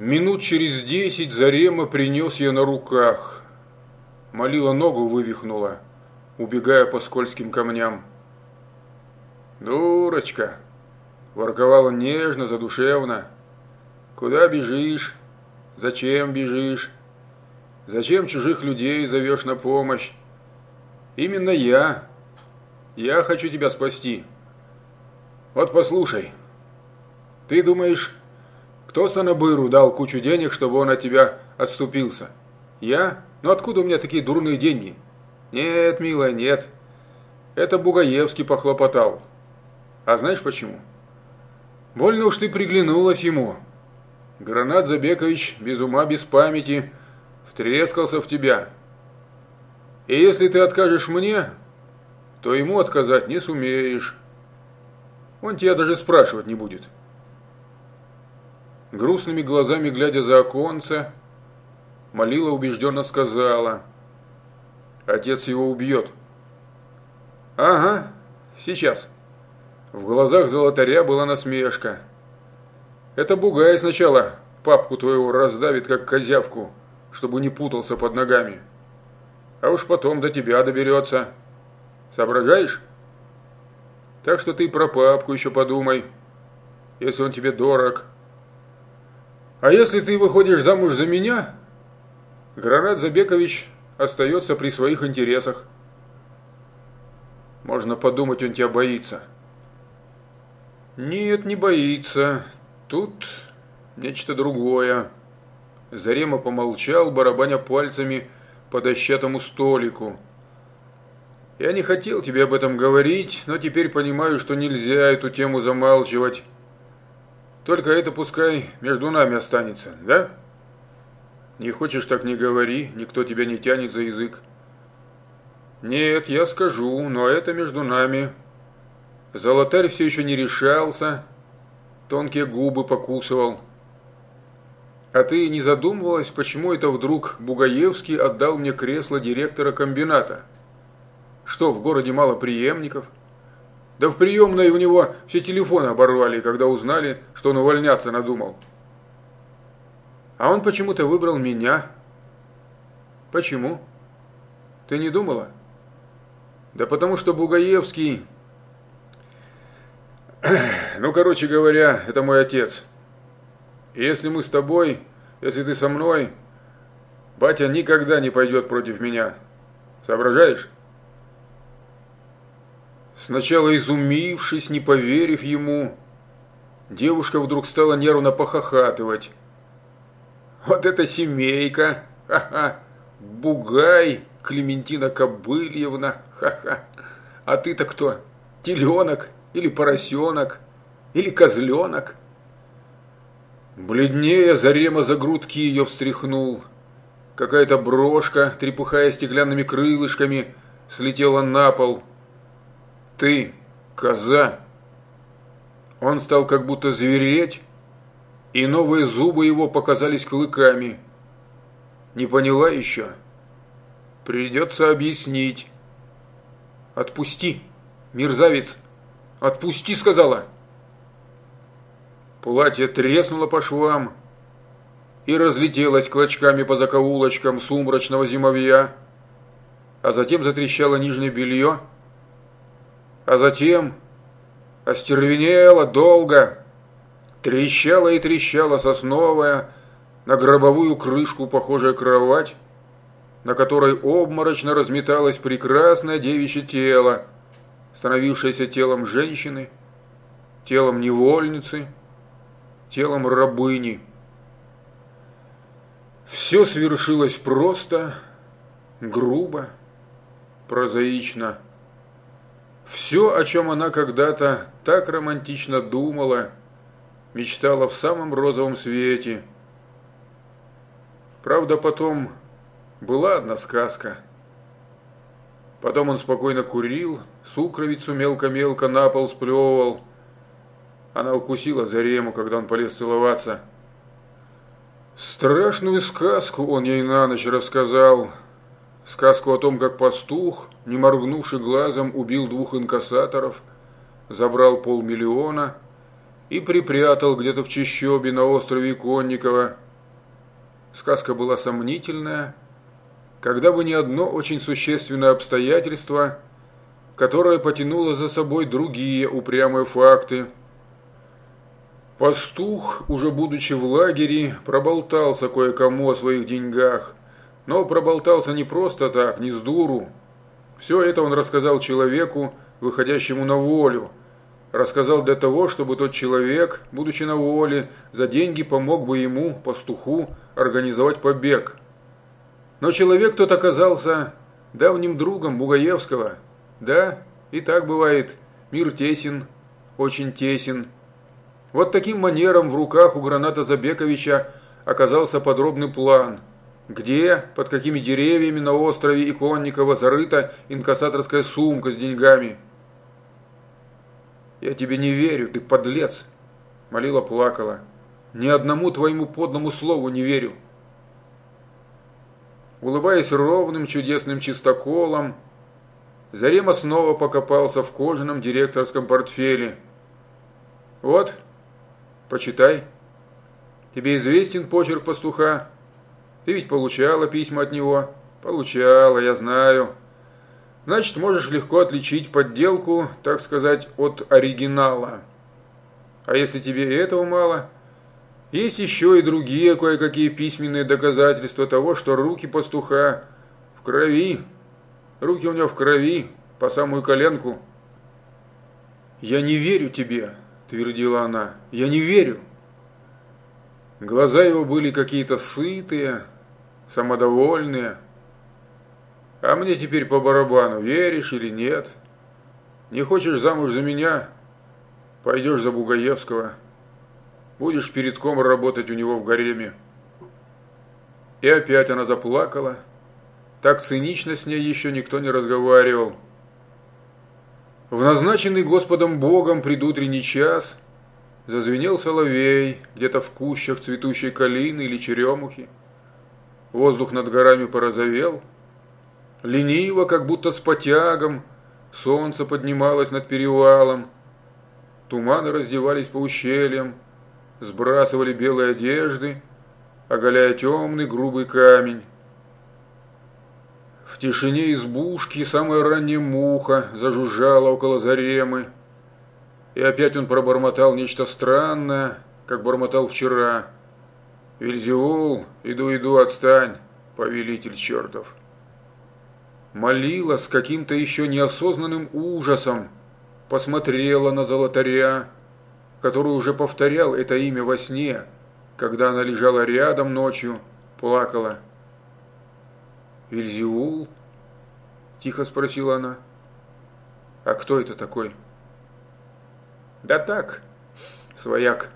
Минут через десять Зарема принес ее на руках. Молила ногу вывихнула, убегая по скользким камням. «Дурочка!» – ворковала нежно, задушевно. «Куда бежишь? Зачем бежишь? Зачем чужих людей зовешь на помощь? Именно я. Я хочу тебя спасти. Вот послушай. Ты думаешь, кто Санабыру дал кучу денег, чтобы он от тебя отступился? Я? Ну откуда у меня такие дурные деньги? Нет, милая, нет. Это Бугаевский похлопотал. А знаешь почему? Больно уж ты приглянулась ему. Гранат Забекович без ума, без памяти втрескался в тебя. И если ты откажешь мне, то ему отказать не сумеешь. Он тебя даже спрашивать не будет грустными глазами глядя за оконце, Молила убежденно сказала, «Отец его убьет». «Ага, сейчас». В глазах золотаря была насмешка. «Это Бугай сначала папку твоего раздавит, как козявку, чтобы не путался под ногами. А уж потом до тебя доберется. Соображаешь? Так что ты про папку еще подумай, если он тебе дорог». А если ты выходишь замуж за меня, Гранат Забекович остается при своих интересах. Можно подумать, он тебя боится. Нет, не боится. Тут нечто другое. Зарема помолчал, барабаня пальцами по дощатому столику. Я не хотел тебе об этом говорить, но теперь понимаю, что нельзя эту тему замалчивать. Только это пускай между нами останется, да? Не хочешь, так не говори, никто тебя не тянет за язык. Нет, я скажу, но это между нами. Золотарь все еще не решался, тонкие губы покусывал. А ты не задумывалась, почему это вдруг Бугаевский отдал мне кресло директора комбината? Что, в городе мало преемников? Да в приемной у него все телефоны оборвали, когда узнали, что он увольняться надумал. А он почему-то выбрал меня. Почему? Ты не думала? Да потому что Бугаевский... Ну, короче говоря, это мой отец. И если мы с тобой, если ты со мной, батя никогда не пойдет против меня. Соображаешь? Сначала изумившись, не поверив ему, девушка вдруг стала нервно похохатывать. «Вот это семейка! Ха-ха! Бугай, Клементина Кобыльевна! Ха-ха! А ты-то кто? Теленок или поросенок? Или козленок?» Бледнее Зарема за грудки ее встряхнул. Какая-то брошка, трепухая стеклянными крылышками, слетела на пол – ты, коза!» Он стал как будто звереть, и новые зубы его показались клыками. Не поняла еще? Придется объяснить. «Отпусти, мерзавец! Отпусти!» сказала. Платье треснуло по швам и разлетелось клочками по закоулочкам сумрачного зимовья, а затем затрещало нижнее белье, а затем остервенела долго, трещала и трещала сосновая, на гробовую крышку похожая кровать, на которой обморочно разметалось прекрасное девичье тело, становившееся телом женщины, телом невольницы, телом рабыни. Все свершилось просто, грубо, прозаично – все, о чем она когда-то так романтично думала, мечтала в самом розовом свете. Правда, потом была одна сказка. Потом он спокойно курил, сукровицу мелко-мелко на пол сплевывал. Она укусила Зарему, когда он полез целоваться. Страшную сказку он ей на ночь рассказал – Сказку о том, как пастух, не моргнувши глазом, убил двух инкассаторов, забрал полмиллиона и припрятал где-то в Чищобе на острове Конникова сказка была сомнительная, когда бы не одно очень существенное обстоятельство, которое потянуло за собой другие упрямые факты. Пастух, уже будучи в лагере, проболтался кое-кому о своих деньгах, но проболтался не просто так, не с дуру. Все это он рассказал человеку, выходящему на волю, рассказал для того, чтобы тот человек, будучи на воле, за деньги помог бы ему, пастуху, организовать побег. Но человек тот оказался давним другом Бугаевского. Да, и так бывает, мир тесен, очень тесен. Вот таким манером в руках у Граната Забековича оказался подробный план, где, под какими деревьями на острове Иконникова зарыта инкассаторская сумка с деньгами – «Я тебе не верю, ты подлец!» Молила плакала. «Ни одному твоему подному слову не верю!» Улыбаясь ровным чудесным чистоколом, Зарема снова покопался в кожаном директорском портфеле. «Вот, почитай. Тебе известен почерк пастуха? Ты ведь получала письма от него?» «Получала, я знаю. Значит, можешь легко отличить подделку, так сказать, от оригинала. А если тебе и этого мало, есть еще и другие кое-какие письменные доказательства того, что руки пастуха в крови. Руки у него в крови, по самую коленку. «Я не верю тебе», – твердила она, – «я не верю». Глаза его были какие-то сытые, самодовольные, а мне теперь по барабану, веришь или нет. Не хочешь замуж за меня? Пойдешь за Бугаевского. Будешь перед ком работать у него в гареме. И опять она заплакала. Так цинично с ней еще никто не разговаривал. В назначенный Господом Богом предутренний час зазвенел соловей где-то в кущах цветущей калины или черемухи. Воздух над горами порозовел – Лениво, как будто с потягом, солнце поднималось над перевалом. Туманы раздевались по ущельям, сбрасывали белые одежды, оголяя темный грубый камень. В тишине избушки самая ранняя муха зажужжала около заремы. И опять он пробормотал нечто странное, как бормотал вчера. «Вильзевул, иду, иду, отстань, повелитель чертов!» молила с каким-то еще неосознанным ужасом, посмотрела на золотаря, который уже повторял это имя во сне, когда она лежала рядом ночью, плакала. «Вильзиул?» – тихо спросила она. «А кто это такой?» «Да так, свояк».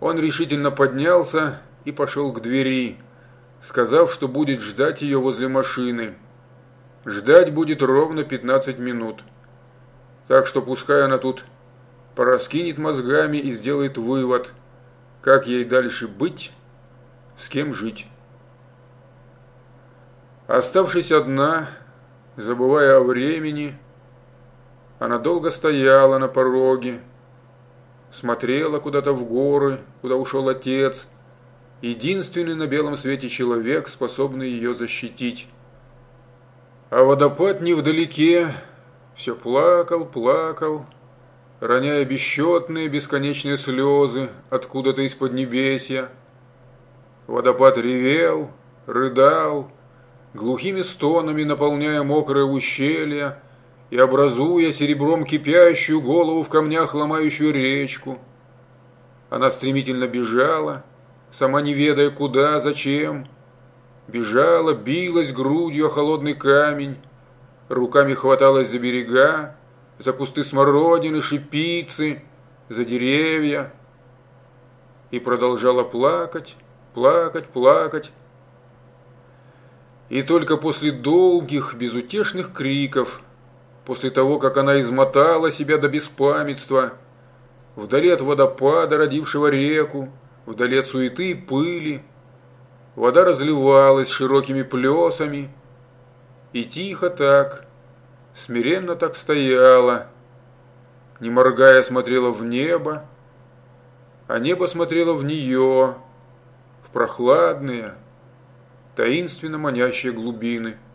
Он решительно поднялся и пошел к двери, сказав, что будет ждать ее возле машины – Ждать будет ровно 15 минут. Так что пускай она тут пораскинет мозгами и сделает вывод, как ей дальше быть, с кем жить. Оставшись одна, забывая о времени, она долго стояла на пороге, смотрела куда-то в горы, куда ушел отец, единственный на белом свете человек, способный ее защитить. А водопад невдалеке все плакал, плакал, роняя бесчетные бесконечные слезы откуда-то из-под небесья. Водопад ревел, рыдал, глухими стонами наполняя мокрое ущелье и образуя серебром кипящую голову в камнях ломающую речку. Она стремительно бежала, сама не ведая куда, зачем, бежала, билась грудью о холодный камень, руками хваталась за берега, за кусты смородины, шипицы, за деревья и продолжала плакать, плакать, плакать. И только после долгих, безутешных криков, после того, как она измотала себя до беспамятства, вдали от водопада, родившего реку, вдали от суеты и пыли, Вода разливалась широкими плесами, и тихо так, смиренно так стояла, не моргая смотрела в небо, а небо смотрело в нее, в прохладные, таинственно манящие глубины –